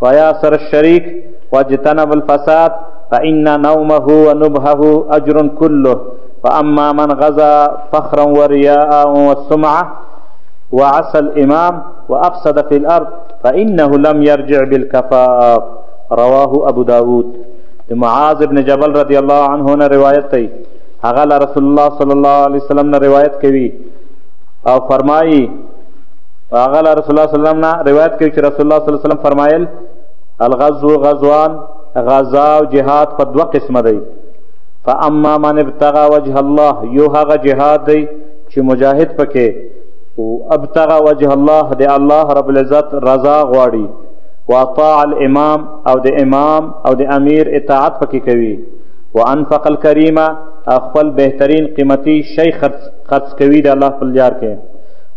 وياسر الشريك واجتنب الفساد فإن نومه ونبهه أجر كله فأما من غزا فخرا ورياء والسمعة وعسى الإمام وأفسد في الأرض فإنه لم يرجع بالكفاف رواه أبو داود معاذ بن جبل رضي الله عنه هنا روايتي أغلى رسول الله صلى الله عليه وسلم نه روایت او فرمایي هغه رسول الله صلی الله علیه وسلم نه روایت کوي چې رسول الله صلی الله علیه وسلم فرمایل الغزو غزوان غزا او جهاد په دوه قسمه دی فاما من ابتغى وجه الله یو هغه جهاد دی چې مجاهد پکې او ابتغى وجه الله دی الله رب العزت رضا غواړي واطاع الامام او د امام او د امیر اطاعت پکې کوي وانفق الکریمه خپل بهترین قیمتي شی خرڅ کوي د الله خپل جار کې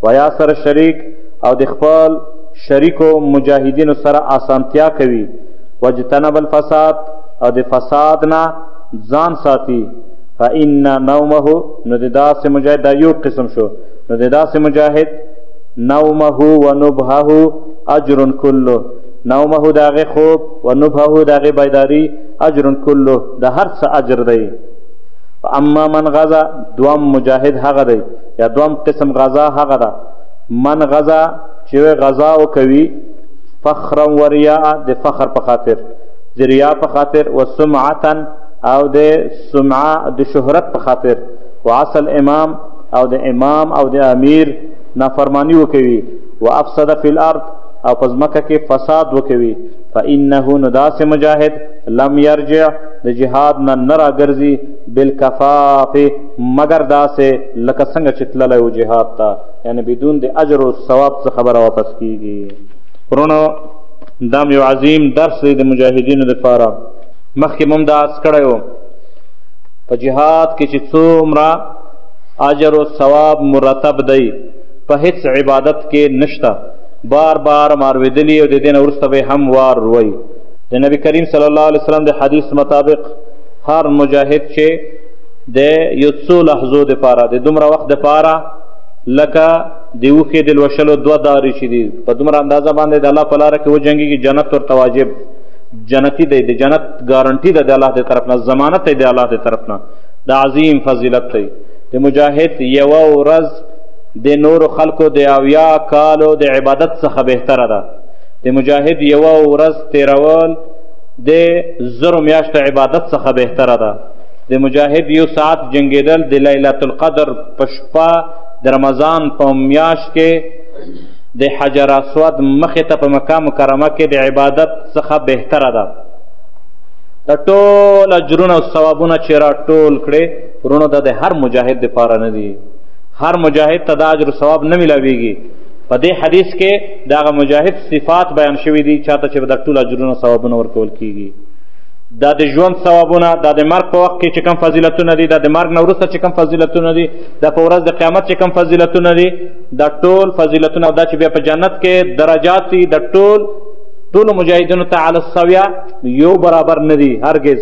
ویا سره شریک او د خپل شریکو مجاهدینو سره اسانتیا کوي وجتنب الفساد او د فساد نه ځان ساتي فإن نومه نو د داسې مجاهد دا یو قسم شو نو د داسې مجاهد نومه و نبهه اجر کله نومه داغه خوب و نبهه داغه بیداری اجر کله د هر څه اجر دی اما من غزا دوام مجاهد هغه دی یا دوم قسم غذا هغه ده من غذا چې غذا او کوي فخرا وریا د فخر په خاطر د ریا په خاطر و سمعتا او د سمعه د شهرت په خاطر و اصل امام او د امام او د امیر نافرمانی وکوي و افسد فی الارض او په ځمکه کې فساد وکوي فانه نو داسې مجاهد لم یرجع د جهاد نه نه راګرځي بالکفاف مګر داسې لکه څنګه چې تللی و جهاد ته یعنی بدون د اجر او ثواب څخه خبره واپس کیږي ورونو دا یو عظیم درس دی د مجاهدینو لپاره مخکې مو هم دا عرض کړی و په جهاد کې چې څومره اجر او ثواب مرتب دی په هیڅ عبادت کې نشته بار بار مارویدلی او د دې نه وروسته به هم وار روي د نبی کریم صلی الله علیه وسلم د حدیث مطابق هر مجاهد چې د یو څو لحظو د پاره د دومره وخت د پاره لکه د اوښې د لوشلو دوه دارې چې دي په دومره اندازه باندې د الله په لاره کې وجنګېږي جنت ورته واجب جنتی دی د جنت ګارنټي ده د الله د طرف نه ضمانت دی د الله د طرف نه د عظیم فضیلت دی د مجاهد یوه ورځ د نورو خلکو د اویا کالو د عبادت څخه بهتره ده د مجاهد یوه ورځ تیرول د زرو میاشتو عبادت څخه بهتره ده د مجاهد یو ساعت جنگیدل د لیلۃ القدر په شپه د رمضان په میاشت کې د حجر اسود مخې ته په مکه مکرمه کې د عبادت څخه بهتره ده دا ټول اجرونه او ثوابونه چې را ټول کړې ورونو دا د هر مجاهد دپاره نه دي هر مجاهد ته دا اجر ثواب نه میلاویږي په دې حدیث کې دغه مجاهد صفات بیان شوي دي چاته چې به دا ټول اجرونه ثوابونه ورکول کیږي دا د ژوند ثوابونه دا د مرګ په وخت کې چې کوم فضیلتونه دي دا د مرګ نه وروسته چې کوم فضیلتونه دي دا په ورځ د قیامت چې کوم فضیلتونه دي دا ټول فضیلتونه او دا چې بیا په جنت کې درجات دي دا ټول ټولو مجاهدینو ته علی السویا یو برابر نه دي هرګز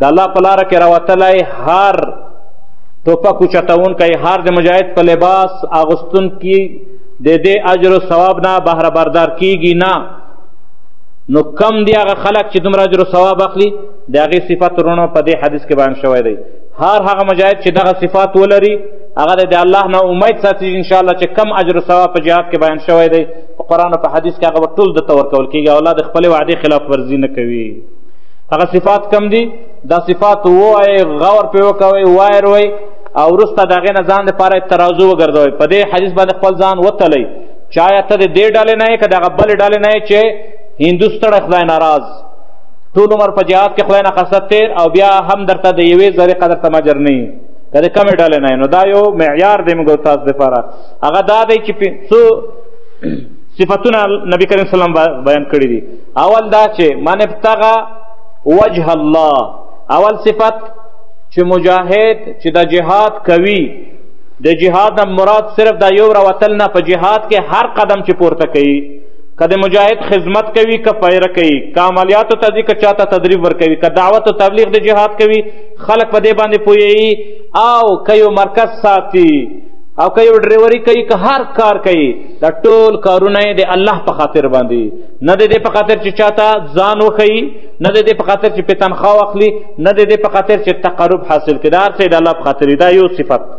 د الله په لاره کې راوتلی هر ټوپک اوچتوونکی هر د مجاهد په لباس اغوستونکي د دې اجر و ثواب نه بهره بردار کیږي نه نو کم دی هغه خلک چې دومره اجر او ثواب اخلي د هغې صفت رونو په دې حدیث کې بیان شوی دی هر هغه مجاهد چې دغه صفات ولري هغه د الله نه امید ساتي ان شاء الله چې کم اجر او ثواب په جهاد کې بیان شوی دی په قرآن او په حدیث کې هغه ټول د تور کول کیږي او الله د خپل وعده خلاف ورزي نه کوي هغه صفات کم دي دا صفات وای غور په وکوي وایر وای او رسته دغه نه ځان لپاره ترازو وګرځوي په دې حدیث باندې خپل ځان وتلی چایا ته د دې ډلې نه یې که د هغه بلې ډلې نه یې چې هندو ستړی خدای ناراض ټول عمر په جهاد کې خدای نه قصد تیر او بیا هم درته د یوې ذرې قدر ته مجر نه یې که د کمې ډلې نه یې نو دا یو معیار دی موږ تاسو دپاره هغه دا دی چې څو صفتونه نبی کریم سلام بیان کړي دي اول دا چې من ابتغى وجه الله اول صفت چې مجاهد چې د جهاد کوي د جهاد نه مراد صرف دا یو راوتل نه په جهاد کې هر قدم چې پورته کوي که د مجاهد خدمت کوي که پیره کوي که عملیاتو ته ځي که چاته تدریب ورکوي که دعوت او تبلیغ د جهاد کوي خلک په دې باندې پوهیږي او که یو مرکز ساتي او که یو ډریوري کوي که هر کار کوي دا ټول کارونه یې د الله په خاطر باندې نه د دې په خاطر چې چاته ځان وښیي نه د دې په خاطر چې پې تنخوا واخلي نه د دې په خاطر چې تقرب حاصل کړي دا هر څه د الله په خاطر دا یو صفت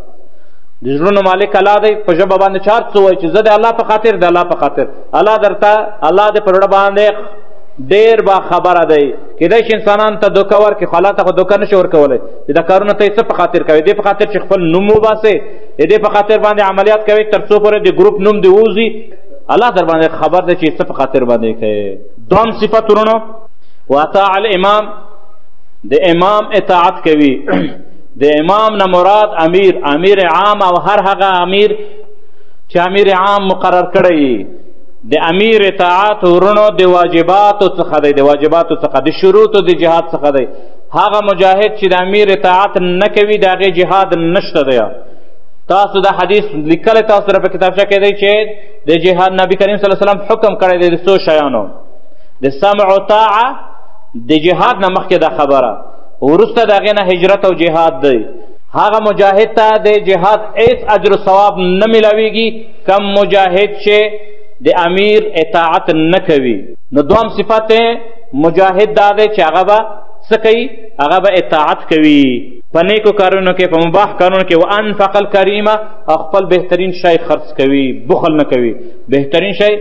د زړونو مالک الله دی په ژبه باندې چې هر څه وایي چې زه د الله په خاطر د الله په خاطر الله درته الله دې په زړه باندې ډېر با خبره دی کیدای شي انسانان ته دوکه ورکړي خو الله ته خو دوکه نشي ورکولی چې دا کارونه ته یې څه په خاطر کوي دې په خاطر چې خپل نوم وباسې دې په خاطر باندې عملیات کوي تر څو پورې د ګروپ نوم دې ووځي الله در باندې خبر دی چې څه په خاطر باندې کوي دوم صفت ورونو واطاع الامام د امام اطاعت کوي د امام نه مراد امیر امیر عام او هر هغه امیر چې امیر عام مقرر کړی د امیر اطاعت ورونو د واجباتو څخه دی د واجباتو څخه د شروطو د جهاد څخه دی هغه مجاهد چې د امیر اطاعت نه کوي د هغې جهاد نشته دی تاسو دا حدیث لیکلی تاسو سره په کتابچه کې دی چې د جهاد نبی کریم صلی الله علیه وسلم حکم کړی دی د څو شیانو د سمع و طاعه د جهاد نه مخکې دا خبره وروسته د هغې نه هجرت او جهاد دی هغه مجاهد ته د جهاد هیڅ اجر و ثواب نه میلاویږي کم مجاهد چې د امیر اطاعت نه کوي نو دوم صفت مجاهد دا دی چې هغه به څه کوي هغه به اطاعت کوي په نیکو کارونو کې په مباح کارونو کې وانفق الکریمه او خپل بهترین شی خرڅ کوي بخل نه کوي بهترین شی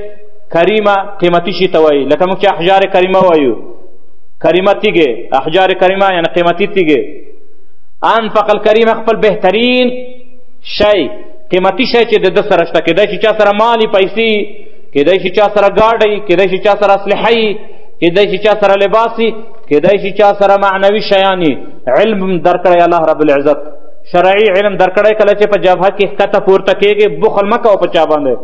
کریمه قیمتي شي ته وایي لکه موږ چې احجار کریمه وایو کریمه تیږې احجار کریمه یعنې قیمتي تیږې انفق الکریمه خپل بهترین شی قیمتي شی چې د ده سره شته کېدای شي چا سره مالي پیسې کېدای شي چا سره ګاډی کېدای شي چا سره اسلحه یي کېدای شي چا سره لباس یي کېدای شي چا سره معنوي شیان یي علم درکړی الله رب العزت شرعي علم درکړی کله چې په جبهه کې ښکته پورته کېږي بخل مه کوه په چا باندې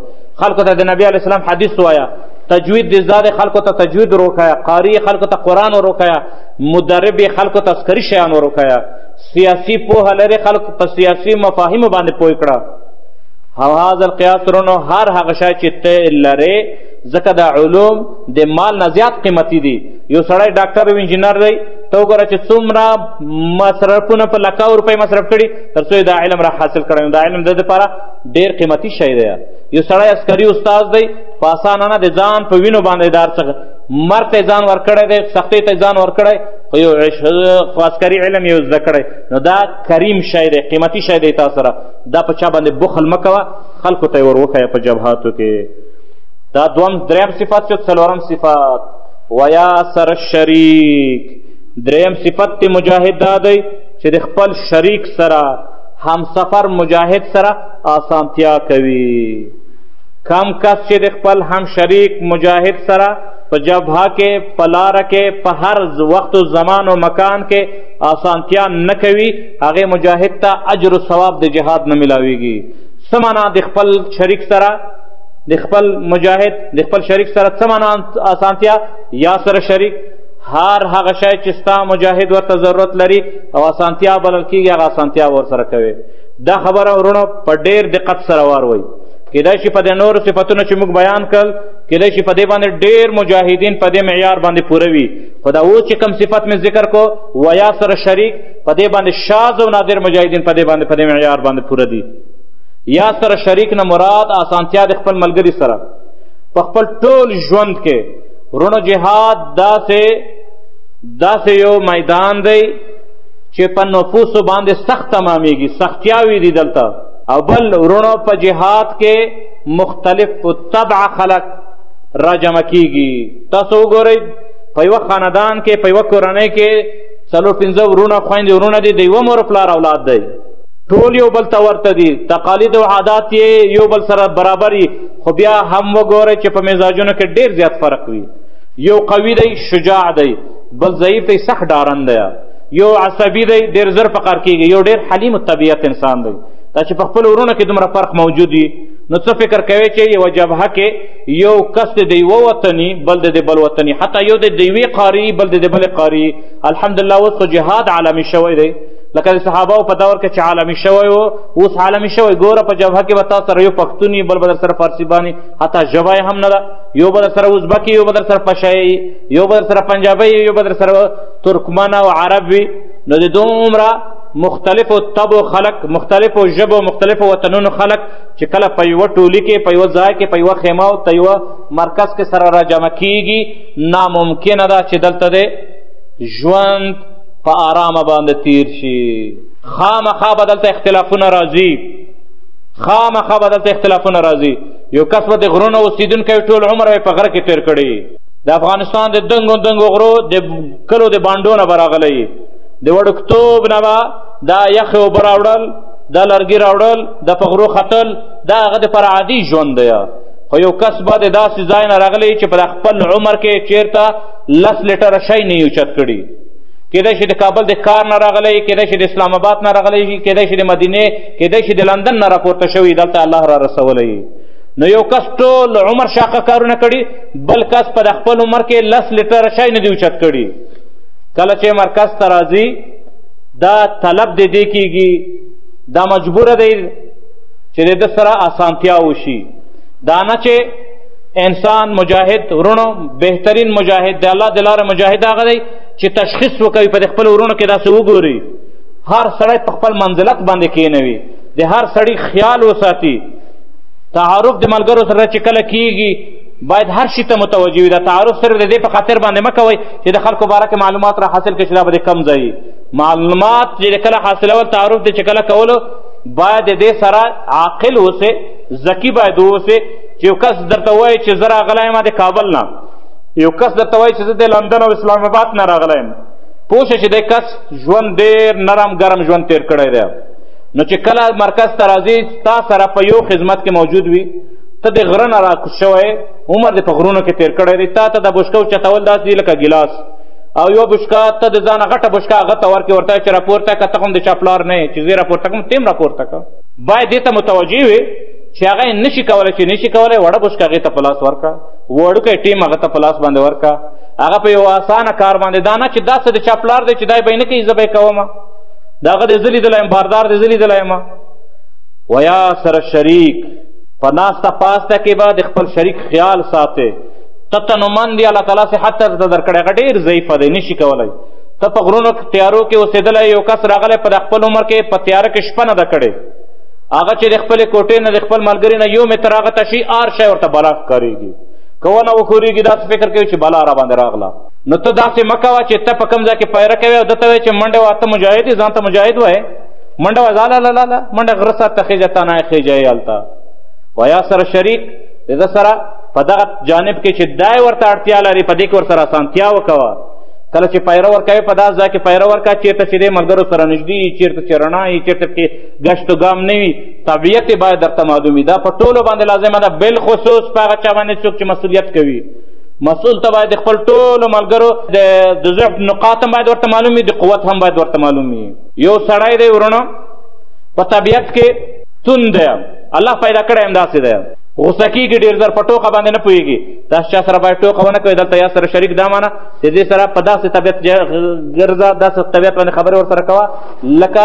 خلکو ته د نبی علیه السلام حدیث وایا تجوید د زاد خلکو ته تجوید وروښیه قاری خلکو ته قرآن وروښیه مدرب خلکو ته عسکري شیان وروښیه سیاسي پوهه لرې خلکو په سیاسي مفاهیمو باندې پوه کړه او هذا القیاس رونو هر هغه شی چې ته لرې ځکه دا علوم د مال نه زیات قیمتي دي یو سړی ډاکټر او انجینر دی ته وګوره چې څومره مصرفونه په لکه روپۍ مصرف کړي تر څو یې دا علم را حاصل کړی نو دا علم د ده لپاره ډیر قیمتي شی دی یو سړی عسکري استاد دی په اسانه نه د ځان په وینو باندې دار څخه مرګ ته ځان ورکړی دی سختۍ ته ځان ورکړی خو یو خو عسکري علم یې زده کړی نو دا کریم شی دی قیمتي شی دی تا سره دا په چا باندې بخل مه کوه خلکو ته یې ور وښیه په جبهاتو کې دا دوم دریم صفت شو څلورم صفت ویا سر شریک دریم صفت مجاهد دا دی چې د خپل شریک سره همسفر مجاهد سره آسانتیا کوي کم کس چې د خپل هم شریک مجاهد سره په جبهه کې په لاره کې په هر وخت و زمان و مکان کې آسانتیا نه کوي هغې مجاهد ته اجر و ثواب د جهاد نه ملاویږي څه معنا د خپل شریک سره د خپل مجاهد د خپل شریک سره څه معنا آسانتیا یا سره شریک هر هغه شی چې ستا مجاهد ورته ضرورت لري او اسانتیا بلل کېږي هغه اسانتیا ورسره کوي دا خبره ورونو په ډېر دقت سره واروئ کېدای شي په دې نورو صفتونو چې موږ بیان کړل کېدای شي په دې باندې ډېر مجاهدین په دې معیار باندې پوره وي خو دا اوس چې کوم صفت مې ذکر کو ویا سره شریک په دې باندې شاذ او نادر مجاهدین په دې باندې په دې معیار باندې پوره دي یا سره شریک نه مراد اسانتیا د خپل ملګري سره په خپل ټول ژوند کې ورونو جهاد داسې داسې یو میدان دی چې په نفوسو باندې سخت تمامیږي سختیاوي دي دلته او بل ورونو په جهاد کې مختلف طبع خلق را جمع کیږي تاسو وګورئ په یوه خاندان کې په یوه کورنۍ کې څلور پنځه ورونه خویندې ورونه دي د یوه مور پلار اولاد دی ټول یو بل ته ورته دي تقالید او عادات یې یو بل سره برابر خو بیا هم وګورئ چې په مزاجونو کې ډیر زیات فرق وي یو قوي دی شجاع دی بل ضعیف دی سخت ډارن دی یو عصبي دی ډیر زر په کار کېږي یو ډیر حلیم طبیعت انسان دی دا چې په خپل ورونو کې دومره فرق موجود وي نو څه فکر کوي چې یوه جبهه کې یو کس د یوه وطني بل د بل وطني حتی یو د یوې قاري بل د بلې قاري الحمدلله اوس خو جهاد عالمي شوی دی لکه د صحابه په دور کې چې عالمي شوی وو اوس عالمي شوی ګوره په جبهه کې به تا سره یو پښتون وي بل به در سره فارسي باندې حتی ژبه یې هم نه ده یو به در سره ازبک یو به در سره پشایي یو به در سره پنجابی یو به در سره ترکمن او عرب وي نو د دومره مختلفو طبو خلق مختلفو ژبو مختلفو وطنونو خلق چې کله په یوه ټولي کې په یوه ځای کې په یوه خیمه او په یوه مرکز کې سره راجمع کیږي ناممکنه ده چې دلته د ژوند په آرامه باندې تیر شي خامخا به دلته اختلافونه راځي خامخا به دلته اختلافونه راځي یو کس به د غرونو اوسېدونکی ټول عمر یې په غره کې تیر کړی د افغانستان د دنګو دنګو غرو د کلو د بانډو نه به راغلی د وړکتوب نه به دا یخې اوبه راوړل دا لرګي راوړل د په غرو ختل دا هغه د پر عادي ژوند دی خو یو کس به د داسې ځای نه راغلی چې په خپل عمر کې چیرته لس لیټره شی نه یې اوچت کړي کېدای شي د کابل د کار نه راغلی کېدای شي د اسلام آباد نه راغلی شي کېدای شي د مدینې کېدای شي د لندن نه راپورته شوی دلته الله را رسولی نو یو کس ټول عمر شاقه کارونه کړي بل کس په د خپل عمر کې لس لیټره شی نه دی اوچت کړي کله چې مرکز ته راځي دا طلب د دې کېږي دا مجبوره دی چې د ده سره اسانتیا وشي دا نه چې انسان مجاهد ورونو بهترین مجاهد دی الله د لارې مجاهد هغه دی چې تشخیص وکوي په خپل ورونو کې داسې وګوري هر سړی په خپل منزلت باندې کینوي د هر سړی خیال وساتي تعارف د ملګرو سره چې کله کیږي باید هر شي ته متوجه وي دا تعارف صرف د دې په خاطر باندې مه کوئ چې د خلکو باره کې معلومات را حاصل کړئ چې دا به د کم ځای معلومات چې کله حاصلول تعارف دی چې کله کولو باید د دې سره عاقل اوسې ذکي باید اوسې چې یو کس درته وایي چې زه راغلی یم د کابل نه یو کس درته وایي چې زه د لندن او اسلام آباد نه راغلی یم پوه شه چې د کس ژوند ډېر نرم ګرم ژوند تیر کړی دی نو چې کله مرکز ته راځي تا سره په یو خدمت کې موجود وي ته د غره نه راکوز شوی عمر دې په غرونو کې تیر کړی دی تا ته د بشکه اوچتول داسې دي لکه ګیلاس او یو بشکه ته د ځانه غټه بشکه هغه ته ورکړې ورته چې راپورته که ته هم د چا پلار نه یې چې زه یې راپورته کړم ته هم راپورته کړه باید دې ته متوجه وي چې هغه یې نشي کولی چې نشي کولی وړه بشکه هغې ته په لاس ورکړه وړوکی ټیم هغه ته په لاس باندې ورکړه هغه په یو اسانه کار باندې دا نه چې دا څه د چا پلار دی چې دا یې به یې نه کوي زه به یې کوم د هغه دی زه لیدلی یم باردار دی زه لیدلی یم ویا سره شریک په ناسته پاسته کې به د خپل شریک خیال ساتې ته تنومند یې الله تعالی صحت ته زده درکړی هغه ډېر ضعیف دی نشي کولی ته په غرونو تیارو کې اوسېدلی یو کس راغلی په د خپل عمر کې په تیاره کې شپه نه ده کړې هغه چې د خپل کوټې نه د خپل ملګری نه یو متر هغه تشي آر شی ورته بلا ښکارېږي که ونه وښورېږي داسې فکر کوي چې بلا را باندې راغله نو ته داسې مه کوه چې ته په کوم ځای کې پیره کوې او ده ته وایې چې منډه وه ته مجاهد یې ځان ته مجاهد وایې منډه وه ځاله لاله لا منډه غره سره ته خېجه تا نه خېجه یې هلته ویا سره شریک د ده سره په دغه جانب کې چې دا یې ورته اړتیا لري په دې کې ورسره اسانتیا وکوه کله چې پیره ورکوې په داسې ځای کې پیره ورکړه چېرته چې دې ملګرو سره نږدې یي چېرته چې رڼا یي چېرته کې ګشت و ګام نه وي طبیعت یې باید درته معلوم وي دا په ټولو باندې لازمه ده بالخصوص په هغه چا باندې څوک چې مسؤلیت کوي مسؤول ته باید خپل ټولو ملګرو د ضعف نقاط هم باید ورته معلوم وي د قوت هم باید ورته معلوم وي یو سړی دی ورونو په طبیعت کې تون دی الله پیدا کړی همداسې دی غوسه کېږي ډېر زر په ټوقه باندې نه پوهېږي تاسو چا سره باید ټوقه ونه کوئ دلته یا سره شریک دا معنه چې دې سره په داسې طبیعت ګرځه داسې طبیعت باندې خبرې ورسره کوه لکه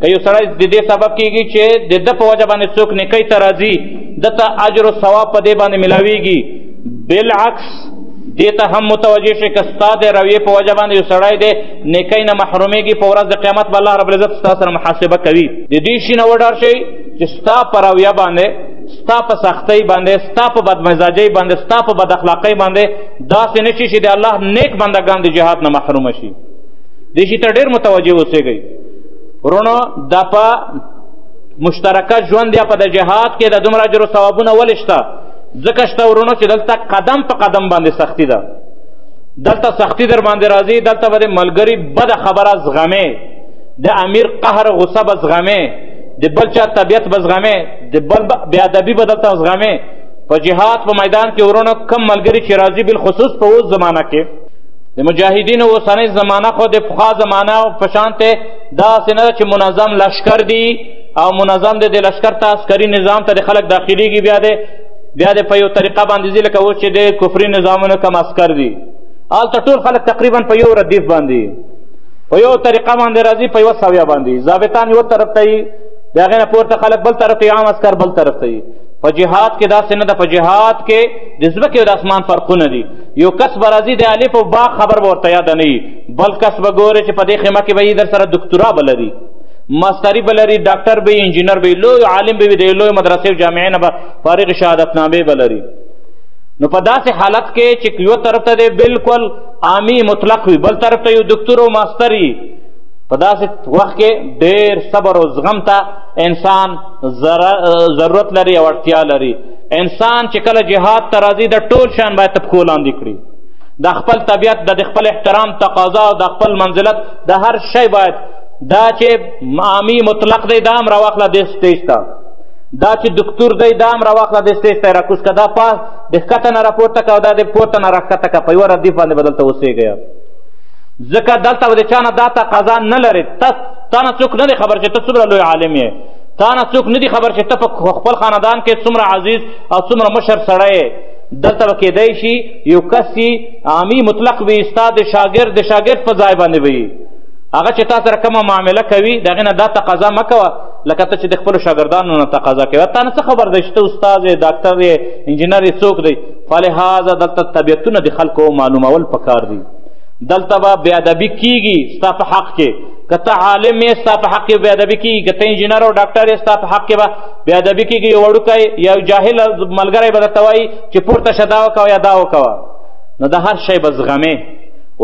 که یو سړی د دې سبب کېږي چې د ده په وجه باندې څوک نیکۍ ته راځي ده ته اجر و ثواب په دې باندې میلاویږي بالعکس دې ته هم متوجه شي که ستا د رویې په وجه باندې یو سړی دی نیکۍ نه محرومېږي په ورځ د قیامت به الله ربالعزت ستا سره محاسبه کوي د دې شي نه وډار شئ چې ستا په رویه باندې ستا په سختۍ باندې ستا په بدمزاجۍ باندې ستا په بد اخلاقۍ باندې داسې نه شي چې د الله نیک بندګان د جهاد نه محرومه شي دې شي ته ډېر متوجه اوسېږئ ورونو دا په مشترکه ژوند یا په د جهاد کې د دومره اجر و ثوابونه ولې شته ځکه شته ورونو چې دلته قدم په قدم باندې سختی ده دلته سختی در باندې راځي دلته به د ملګري بده خبره زغمې د امیر قهر غصه به زغمې د بل چا طبیعت به زغمې د بل بېادبي به دلته زغمې په جهاد په میدان کې ورونو کم ملګري چې راځي بالخصوص په اوس زمانه کې د مجاهدینو اوسنۍ زمانه خو د پخوا زمانه په شان ته داسې نه ده چې منظم لشکر دی او منظم دی د لشکر ته عسکري نظام ته د خلک داخلیږي بیا دی بیا دی په یو طریقه باندې ځي لکه اوس چې د کفري نظامونو کم عسکر دي هلته ټول خلک تقریبا په یو ردیف باندې په یو طریقه باندې راځي په یوه سویه باندې ضابطان یو طرف ته یي د هغې نه پورته خلک بل طرف ته عام عسکر بل طرف ته یي په جهاد کې داسې نه ده په جهاد کې د ځمکې او د اسمان فرقونه دي یو کس به راځي د الف او با خبر به ورته یاده نه وي بل کس به ګورې چې په دې خیمه کې به یې در سره دکتورا به لري ماستري به لري ډاکټر به انجینر به لوی عالم به وي د لوی مدرسې او جامعې نه به فارغ شهادتنامې به لري نو په داسې حالت کې چې یو طرف ته دی بلکل عامي مطلق وي بل طرف ته یو دکتور او ماستر وي په داسې وخت کې ډېر صبر او زغم ته انسان ضرورت لري او اړتیا لري انسان چې کله جهاد ته راځي د ټول شان باید تر پښو لاندې کړي د خپل طبیعت د خپل احترام تقاضا او د خپل منزلت د هر شی باید دا چې معامی مطلق دی دا هم راواخله د سټیج ته دا چې دکتور دی دا هم راواخله د سټیج ته یې راکوز که دا پاس د ښکته نه راپورته که او دا د پورته نه راښکته که په یوه ردیف باندې به دلته اوسېږی ځکه دلته به د چا نه دا تقاضا نه لرې تا نه څوک نه دی خبر چې ته څومره لوی عالم یې تا نه څوک نه دي خبر چې ته په خپل خاندان کې څومره عزیز او څومره مشر سړی یې دلته به کېدای شي یو کس یي عامي مطلق وي ستا د شاګرد د شاګرد په ځای باندې وي هغه چې تا سره کومه معامله کوي د هغې نه دا تقاضا مه کوه لکه ته چې د خپلو شاګردانو نه تقاضا کوي تا نه څه خبر دی چې ته استاد یې ډاکټر یې انجینر یې څوک دی فلهذا دلته طبیعتونه د خلکو معلومول پکار دي دلته به بې ادبي کیږي ستا په حق کې کته عالم یې ستا په حق کې بې ادبي کېږي که ته انجینر او ډاکټر یې ستا په حق کې به بې ادبي کېږي یو وړوکی یو جاهل ملګری به درته وایي چې پورته شه دا وکوه یا دا وکوه نو د هر شی به زغمې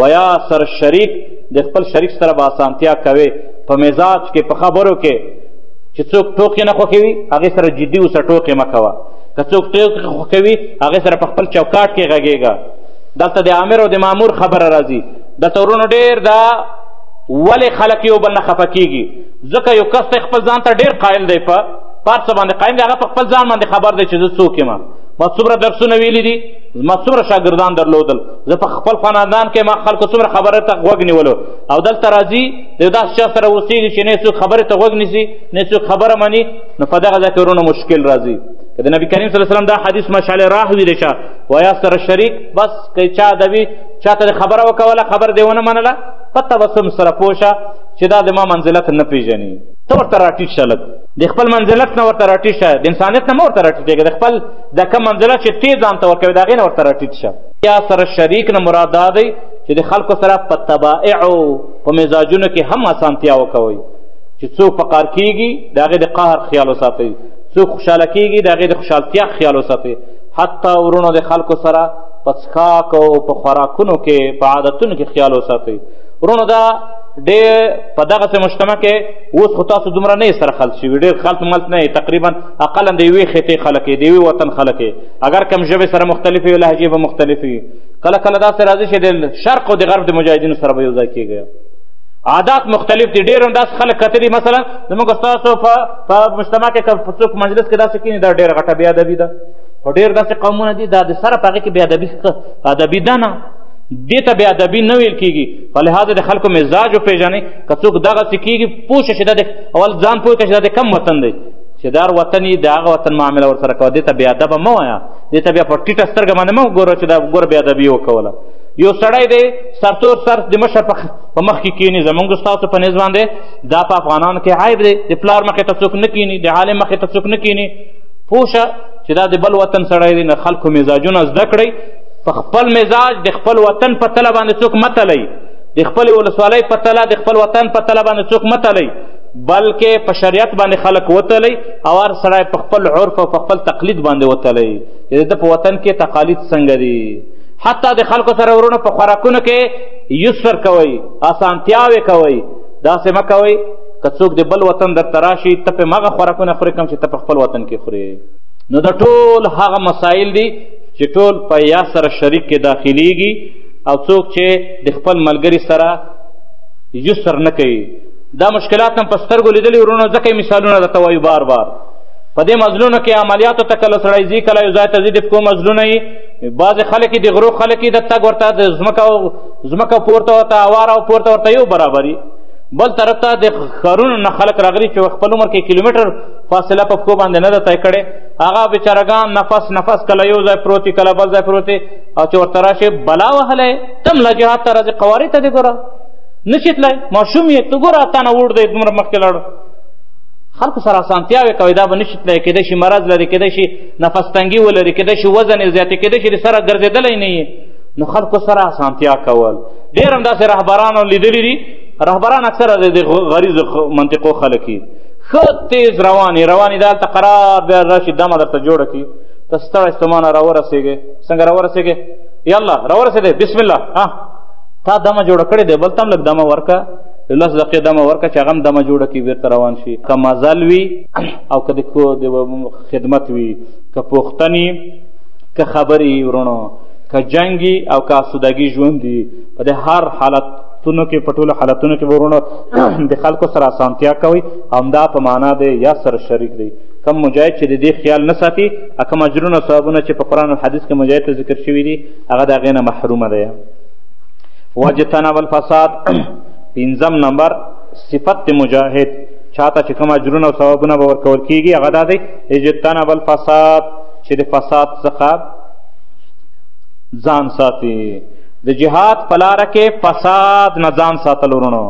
ویا سر شریک د خپل شریک سره به اسانتیا کوې په مزاج کې په خبرو کې چې څوک ټوکې نه خوښوي هغې سره جدي اوسه ټوکې مه کوه که څوک ټوکې خوښوي هغې سره په خپل چوکاټ کې غږېږه دلته د امر او د مامور خبره راځي دلته ورونو ډېر دا ولې خلک یو بل نه خفه کېږي ځکه یو کس ته خپل ځان ته ډېر قایل دی په هر څه باندې قایم دی هغه په خپل ځان باندې خبر دی چې زه څوک یم ما څومره درسونه ویلي دي ما څومره شاګردان درلودل زه په خپل خاندان کې ما خلکو څومره خبره ته غوږ نیولو او دلته راځي د داسې چا سره اوسېږي چې نه څوک خبرې ته غوږ نیسي نه څوک خبره مني نو په دغه ځای کې ورونه مشکل راځي که د نبي کریم صلی الله علیه وسلم دا حدیث مشعله راه وي د چا ویا سره شریک بس که چا ادبي چا ته خبره وکوله خبر دی ونه منله په تبسم سره پوشه چې دا د ما منزلت نه پیژني ته ورته راټیټ شه لږ د خپل منزلت نه ورته راټیټ شه د انسانیت نه مه ورته راټیټېږه د خپل د کوم منزلت چې تې ځان ته ورکوې د هغې نه ورته راټیټ شه یا سره شریک نه مراد دا دی چې د خلکو سره په طبائعو په مزاجونو کې هم اسانتیا وکوئ چې څوک په قار کېږي د هغې د قهر خیال وساتئ څوک خوشحاله کېږي د هغې د خوشحالتیا خیال وساتئ حتی ورونو د خلکو سره په څښاک او په خوراکونو کې په عادتونو کې خیال وساتئ ورونو دا ډېر په دغسې مجتمع کې اوس خو تاسو دومره نه سره خلط شوي ډېر خلط ملط نه تقریبا اقلا د یوې خطې خلک د یوې وطن خلک اگر کم ژبې سره مختلفې وي لهجې به مختلفې وي کله کله داسې راځي چې د شرق او د غرب د مجاهدینو سره به یو ځای کېږي عادات مختلف دي ډېر هم داسې خلک کتلي مثلا زموږ ستاسو په مجتمع کې که څوک مجلس کې داسې کېني دا ډېره غټه بې ادبي ده خو ډېر داسې قومونه دي دا د سره په هغې کې بې ادبي څه ادبي ده نه دې ته بې ادبي نه ویل کېږي په لحاظه د خلکو مزاج وپېژنئ که څوک دغسې کېږي پوه شه چې دا د اول ځان پوه کړه چې دا د کم وطن دی چې دا هر وطن یې د هغه وطن معامله ورسره کوه دې ته بې ادبه مه وایه دې ته بیا په ټیټه سترګه باندې مه ګوره چې دا ګوره بې ادبي یې وکوله یو سړی دی سرتور سر د مشر په مخ کې کینی زمونږ ستاسو په نظام دی دا په افغانانو کې عیب دی د پلار مخې ته څوک نه کینی د عالم مخې ته څوک نه کینی پوشه چې دا د بل وطن سړی دی نه خلکو مزاجونه زده کړئ په خپل مزاج د خپل وطن په تله باندې څوک مه تلئ د خپل ولسوالۍ په تله د خپل وطن په تله باندې څوک مه تلئ بلکې په شریعت باندې خلک وتلی او هر سړی په خپل عرف او په خپل تقلید باندې وتلی د ده په وطن کې تقالید څنګه دي حتی د خلکو سره ورونه په خوراکونو کې یسر کوئ اسانتیاوې کوئ داسې مه کوئ که څوک د بل وطن درته راشي ته پرې مغه خوراکونه خورې کوم چې ته په خپل وطن کې خورې نو د ټول هغه مسایل دي چې ټول په یا سره شریک کې داخلیږي او څوک چې د خپل ملګري سره یسر نه کوي دا مشکلات هم په سترګو لیدلي ورونو ځکه یې مثالونه درته وایو بار بار په دې مزلونو کې عملیاتو ته کله سړی ځي کله یو ځای ته ځي د پښو مزلونه یي بعضې خلک یې د غرو خلک یې د تګ ورته د ځمکه ځمکه پورته ورته اواره او پورته ورته یو برابر بل طرف ته د خرونو نه خلک راغلي چې خپل عمر کې کیلومتر فاصله په پښو باندې نه ده طی کړې هغه بیچارهګان نفس نفس کله یو ځای پروت وي کله بل ځای پروت وي او چې ورته راشي بلا وهلی تم له جهاد ته راځې قوارې ته دې ګوره نه شي تللی ماشوم یې ته ګوره تا نه وړ دی دومره مخکې لاړو خلکو سره اسانتیاوې کوي دا به نه شي تللی کېدای شي مرض لري کېدای شي نفس تنګي ولري کېدای شي وزن یې زیاتې کېدای شي د سره ګرځېدلی نه یې نو خلکو سره اسانتیا کول ډېر هم داسې رهبرانو لیدلي دي رهبران اکثره د غریض منطقو خلک دي ښه تیز روانې روانې دا هلته قرار بیا راشي دمه درته جوړه کړي ته ستړی ستومانه راورسېږې څنګه راورسېږې یالله راورسېدې بسم الله ها تا دمه جوړه کړې دی بل ته هم لږ دمه ورکه لس دقیقې دمه ورکه چې هغه هم دمه جوړه کړي بېرته روان شي که مزل وي او که د خدمت وي که پوښتنې که خبرې وي وروڼو که جنگي او که اسودګي ژوند دي په دې هر حالتونو کې په ټولو حالتونو کې ورونو د خلکو سره اسانتیا کوي همدا په معنا دی یا سره شریک دی کم مجاهد چې د دې خیال نه ساتي کم اجرونه او ثوابونه چې په قرآن او حدیث کې مجاهد ته ذکر شوي دي هغه د هغې نه محرومه دی وجتنب الفساد پنځم نمبر صفت مجاهد چاته چې کوم اجرونه او ثوابونه به ورکول کیږي هغه دا دی اجتنب الفساد چې د فساد څخه ځان ساتي د جهاد په لاره کې فساد نه ځان ساتل ورونو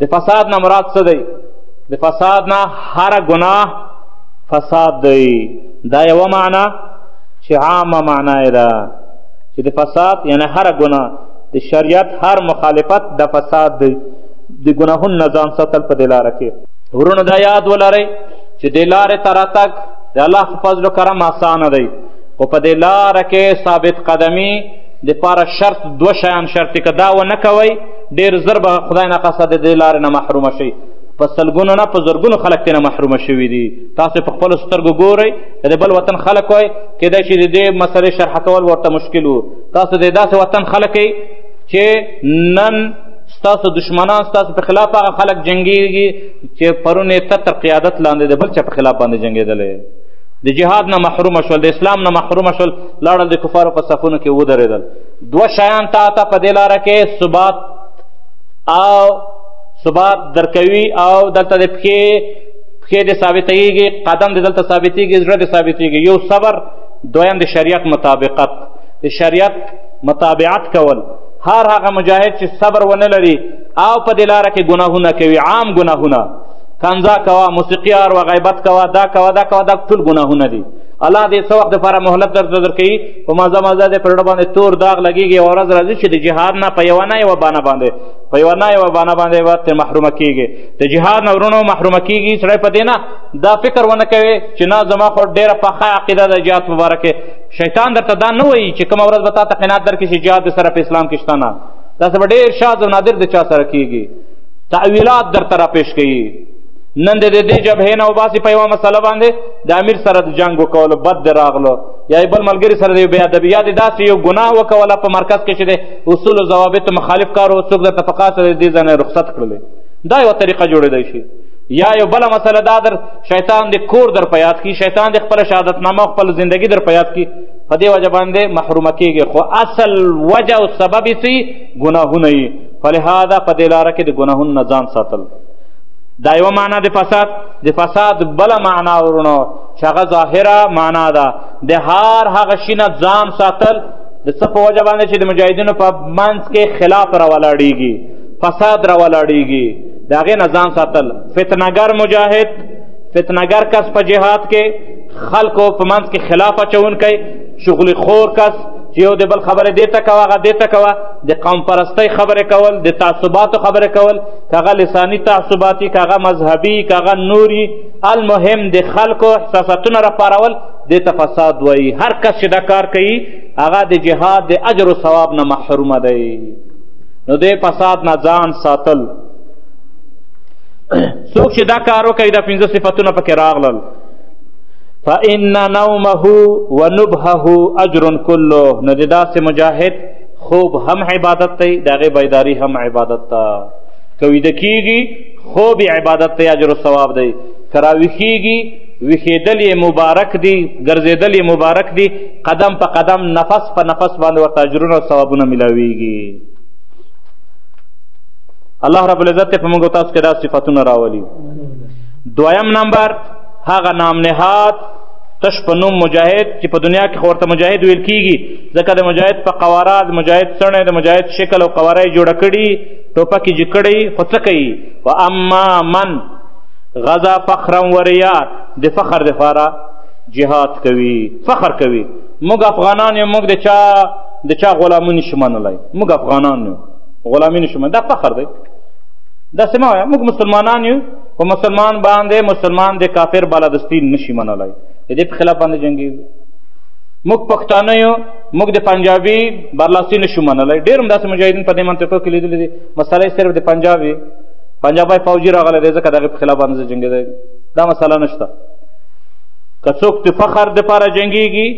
د فساد نه مراد څه دی د فساد نه هره ګناه فساد دی دا یوه معنا چې عامه معنا یې ده چې د فساد یعنی هره ګناه د شریعت هر مخالفت د فساد دی د ګناهونو نه ځان ساتل په دې لاره کې ورونو دا یاد ولرئ چې د لارې ته راتګ د الله په فضل و کرم اسانه دی خو په دې لاره کې ثابت قدمي دپاره شرط دوه شیان شرط که دا ونه کوئ ډېر زر به خدای ناخواسته د دې لارې نه محرومه شئ په سلګونو نه په زرګونو خلک ترې نه محرومه شوي دي تاسو په خپلو سترګو ګورئ د بل وطن خلک وای کېدای شي د دې مسلې شرح کول ورته مشکل وو تاسو د داسې وطن خلک چې نن ستاسو دشمنان ستاسو په خلاف هغه خلک جنګېږي چې پرون یې تر قیادت لاندې د بل چا په خلاف باندې جنګېدلی د جهاد نه محروم شول د اسلام نه محروم شول لاړل د کفارو په صفونو کې ودرېدل دوه شیان تا ته په دې لاره کې ثبات او ثبات درکوي او دلته د پښې پښې دې ثابتېږي قدم دې دلته ثابتېږي زړه دې ثابتېږي یو صبر دویم د شریعت مطابقت د شریعت متابعت کول هر هغه مجاهد چې صبر ونه لري او په دې لاره کې ګناهونه کوي عام ګناهونه کنځا کوه موسیقي ار و غیبت کوه دا کوه دا کوه دا ټول ګناهونه دي الله دې څه وخت لپاره مهلت درته درکوي په مازه مازه دې پر زړه باندې تور داغ لګېږي او ورځ راځي چې د جهاد نه په یوه نه یوه بانه باندې په یوه نه یوه بانه باندې به ترې محرومه کېږي د جهاد نه ورونو محرومه کېږي سړی په دې نه دا فکر ونه کوي چې نه زما خو ډېره پخه عقیده ده جهاد په باره کې شیطان درته دا نه وایي چې کومه ورځ به تا ته قناعت درکړي چې جهاد د سره په اسلام کې شته نه داسې به ډېر شاز او نادر د چا سره کېږي تعویلات در تر پیش کړي نن د دې جبهې نه وباسي په یوه مسله باندې د امیر سره د جنګ وکولو بد د راغلو یا بل ملګري سره د یو بې ادبي یا د داسې یو ګناه وکوله په مرکز کې چې د اصولو ضوابطو مخالف کار و څوک درته په خاص د دې ځای نه رخصت کړلی دا یوه طریقه جوړېدی شي یا یو بله مسله دا در شیطان د کور در په یاد کړي شیطان د خپله شهادتنامه او خپله زندګي در په یاد کړي په دې وجه باندې محرومه کېږي خو اصل وجه او سبب یې ګناهونه یي فلهذا په دې لاره کې د ګناهونو نه ځان ساتل دا یوه معنا د فساد د فساد بله معنا ورونو چې هغه ظاهره معنا ده د هر هغه شي نه ځان ساتل د څه په وجه باندې چې د مجاهدینو په منځ کې خلاف راولاړیږي فساد راولاړیږي د هغې نه ځان ساتل فتنهګر مجاهد فتنهګر کس په جهاد کې خلکو په منځ کې خلاف اچوونکی شغلي خور کس چې یو د بل خبرې دې ته کوه هغه دې ته کوه د قوم پرستۍ خبرې کول د تعصباتو خبرې کول که هغه لساني تعصبات که هغه مذهبي که هغه نوري المهم د خلکو احساساتونه راپارول دې ته فساد وایي هر کس چې دا کار کوي هغه د جهاد د اجر و ثواب نه محرومه دی نو دې فساد نه ځان ساتل څوک چې دا کار وکړي دا پنځه صفتونه پکې راغلل فإن نومه ونبهه اجر كله نو د داسې مجاهد خوب هم عبادت دی د هغې بیداري هم عبادت ده که ویده کیږي خوب یې عبادت دی اجر و ثواب دی که راویښیږي ویښېدل یې مبارک دي ګرځېدل یې مبارک دي قدم په قدم نفس په نفس باندې ورته اجرونه او ثوابونه میلاویږي الله رب العزت په موږ تاسو کې دا صفتونه راولي دویم نمبر هغه نام نهاد تش په نوم مجاهد چې په دنیا کې خورته مجاهد ویل کیږي ځکه د مجاهد په قواره د مجاهد څڼه د مجاهد شکل او قواره یې جوړه کړي ټوپک یې کړی خو څه کوي و اما من غزا فخرا وریا د فخر دپاره جهاد کوي فخر کوي موږ افغانان یو موږ د چا د چا غلامو نشو منلی موږ افغانان یو غلامي نشو منلی دا فخر دی داسې مه وایه موږ مسلمانان یو په مسلمان باندې مسلمان د کافر بالادستی نشي منلای د دې په خلاف باندې جنگي موږ پښتانه یو موږ د پنجابي برلاسی نشو منلای ډېر هم داسې مجاهدین په دې منطقو کې لیدلي دي مسله یې صرف د پنجابي پنجابی فوجي راغلی دی ځکه د هغې په خلاف باندې زه جنګېدی دا مسله نشته که څوک د فخر دپاره جنګېږي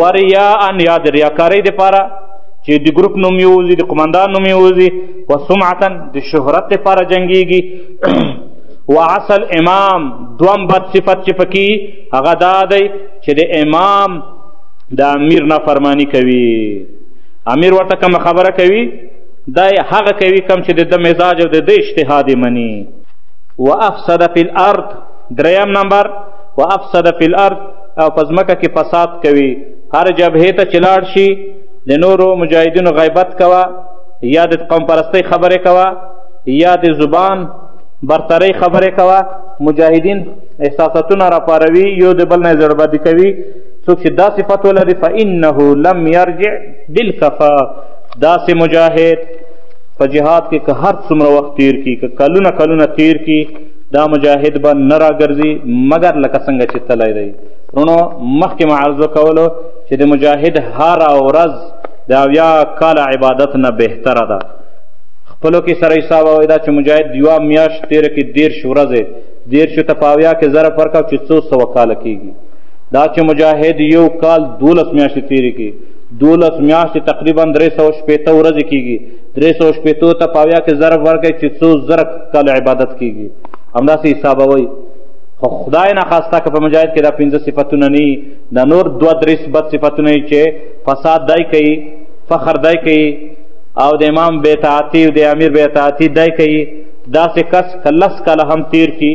وریاء یا د ریاکارۍ دپاره چې د ګروپ نوم یې ووځي د قمندان نوم یې ووځي و سمعتا د شهرت دپاره جنګېږي وعسل امام دوم بد صفت چې پکې هغه دا دی چې د امام د امیر نه فرمانی کوي امیر ورته کوم خبره کوي دا هغه کوي کم چې د د مزاج او د د اجتهاد مني وافسد فی الارض دریم نمبر وافسد فی الارض او په ځمکه کې فساد کوي هر جبهې ته چې لاړ شي د نورو مجاهدینو غیبت کوه یا د قوم پرستۍ خبرې کوه یا د زبان برترۍ خبرې کوه مجاهدین احساساتونه راپاروي یو د بل نه زړبدي کوي څوک چې دا صفت ولري فانه لم یرجع بالکفا داسې مجاهد په جهاد کې که هر څومره وخت تیر کړي که کلونه کلونه تیر کړي دا مجاهد به نه راګرځي مګر لکه څنګه چې تللی دی وروڼو مخکې مې عرضو کولو چې د مجاهد هره ورځ د اویا کاله عبادت نه بهتره ده خپلو کې سره حساب وای دا چې مجاهد یوه میاشت تېره کې دېرش ورځې دېرشو ته په اویا کې ضرب ورکړه چې څو سوه کاله کېږي دا چې مجاهد یو کال دولس میاشتې تېرې کړي دولس میاشتې تقریبا درې سوه شپېته ورځې کېږي درې سوه شپېتو ته په اویا کې ضرب ورکړئ چې څو زره کاله عبادت کېږي همداسې حسابوئ خو خدای نه خواسته که په مجاهد کې دا پنځه صفتونه نه دا نور دوه درې بد صفتونه چې فساد دای کوي فخر دای کوي او د امام بیتاتی او د امیر بیتاتی دی کوي داسې کس که لس کاله هم تیر کړي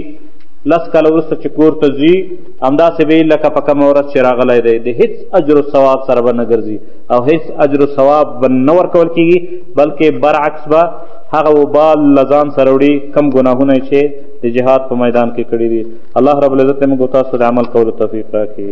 لس کاله وروسته چې کور ته ځي همداسې به لکه په کومه ورځ چې راغلی دی د هیڅ اجر و ثواب سره به نه ګرځي او هیڅ اجر و ثواب به نه ورکول کېږي بلکې برعکس به هغه وبال له ځان سره وړي کم ګناهونه چې د جهاد په میدان کې کړي دي الله رب العزت موږ تاسو د عمل کولو توفیق راکړي